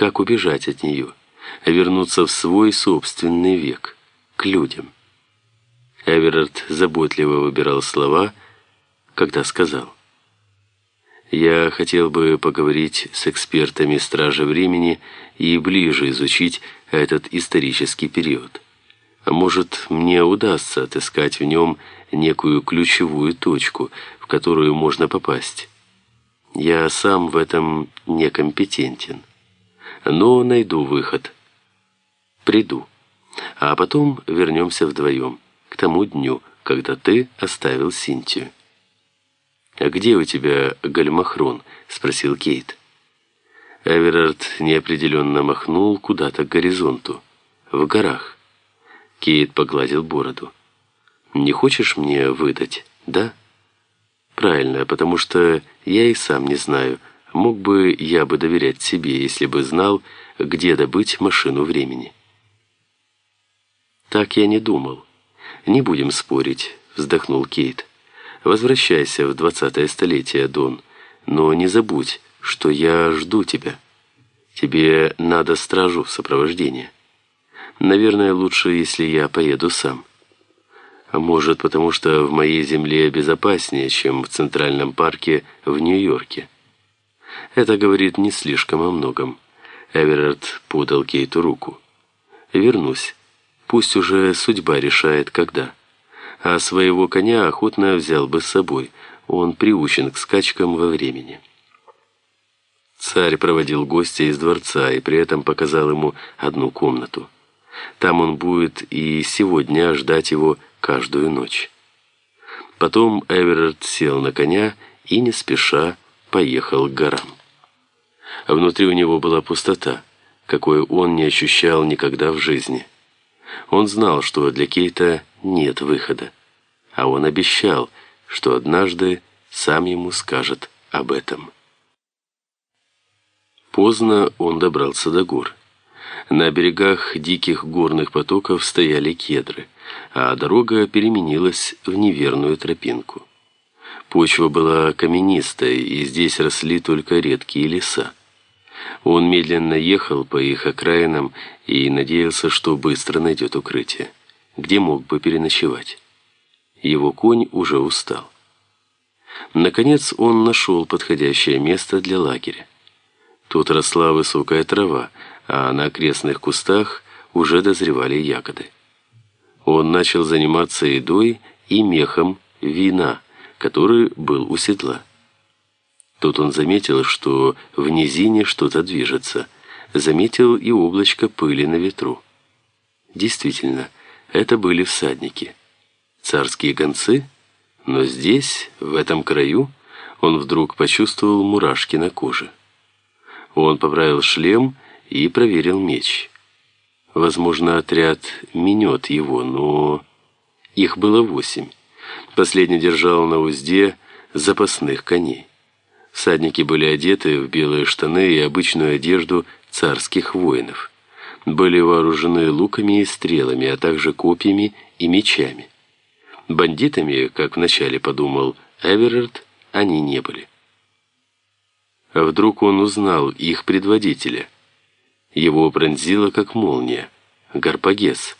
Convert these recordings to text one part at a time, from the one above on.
Как убежать от нее? Вернуться в свой собственный век, к людям. Эверард заботливо выбирал слова, когда сказал. «Я хотел бы поговорить с экспертами Стражи Времени и ближе изучить этот исторический период. А может, мне удастся отыскать в нем некую ключевую точку, в которую можно попасть. Я сам в этом некомпетентен. Но найду выход. Приду. А потом вернемся вдвоем, к тому дню, когда ты оставил Синтию. «А где у тебя гальмахрон?» — спросил Кейт. Эверард неопределенно махнул куда-то к горизонту. «В горах». Кейт погладил бороду. «Не хочешь мне выдать, да?» «Правильно, потому что я и сам не знаю, мог бы я бы доверять себе, если бы знал, где добыть машину времени». «Так я не думал. Не будем спорить», — вздохнул Кейт. «Возвращайся в двадцатое столетие, Дон, но не забудь, что я жду тебя. Тебе надо стражу в сопровождении. Наверное, лучше, если я поеду сам». А может, потому что в моей земле безопаснее, чем в Центральном парке в Нью-Йорке. Это говорит не слишком о многом. Эверард подал Кейту руку. «Вернусь. Пусть уже судьба решает, когда. А своего коня охотно взял бы с собой. Он приучен к скачкам во времени». Царь проводил гостя из дворца и при этом показал ему одну комнату. Там он будет и сегодня ждать его каждую ночь. Потом Эверард сел на коня и не спеша поехал к горам. Внутри у него была пустота, какой он не ощущал никогда в жизни. Он знал, что для Кейта нет выхода, а он обещал, что однажды сам ему скажет об этом. Поздно он добрался до гор. На берегах диких горных потоков стояли кедры, а дорога переменилась в неверную тропинку. Почва была каменистой, и здесь росли только редкие леса. Он медленно ехал по их окраинам и надеялся, что быстро найдет укрытие, где мог бы переночевать. Его конь уже устал. Наконец он нашел подходящее место для лагеря. Тут росла высокая трава, а на окрестных кустах уже дозревали ягоды. Он начал заниматься едой и мехом вина, который был у седла. Тут он заметил, что в низине что-то движется. Заметил и облачко пыли на ветру. Действительно, это были всадники. Царские гонцы? Но здесь, в этом краю, он вдруг почувствовал мурашки на коже. Он поправил шлем и проверил меч. Возможно, отряд минет его, но... Их было восемь. Последний держал на узде запасных коней. Всадники были одеты в белые штаны и обычную одежду царских воинов. Были вооружены луками и стрелами, а также копьями и мечами. Бандитами, как вначале подумал Эверард, они не были. Вдруг он узнал их предводителя – его пронзило, как молния. Гарпагес.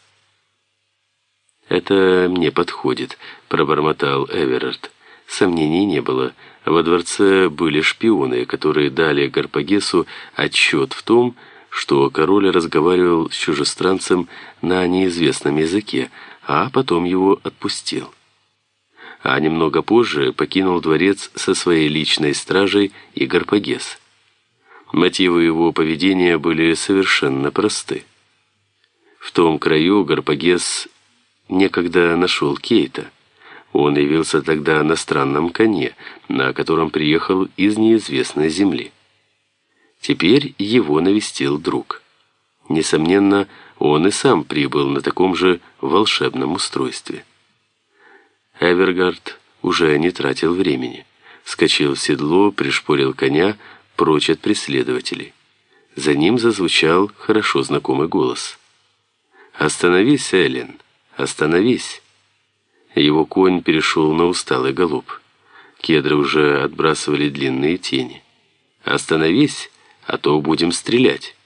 «Это мне подходит», — пробормотал Эверард. Сомнений не было. Во дворце были шпионы, которые дали Гарпагесу отчет в том, что король разговаривал с чужестранцем на неизвестном языке, а потом его отпустил. А немного позже покинул дворец со своей личной стражей и Гарпагес. Мотивы его поведения были совершенно просты. В том краю Гарпагес некогда нашел Кейта. Он явился тогда на странном коне, на котором приехал из неизвестной земли. Теперь его навестил друг. Несомненно, он и сам прибыл на таком же волшебном устройстве. Эвергард уже не тратил времени. Скочил в седло, пришпорил коня, прочь от преследователей. За ним зазвучал хорошо знакомый голос. «Остановись, Эллен! Остановись!» Его конь перешел на усталый галоп. Кедры уже отбрасывали длинные тени. «Остановись, а то будем стрелять!»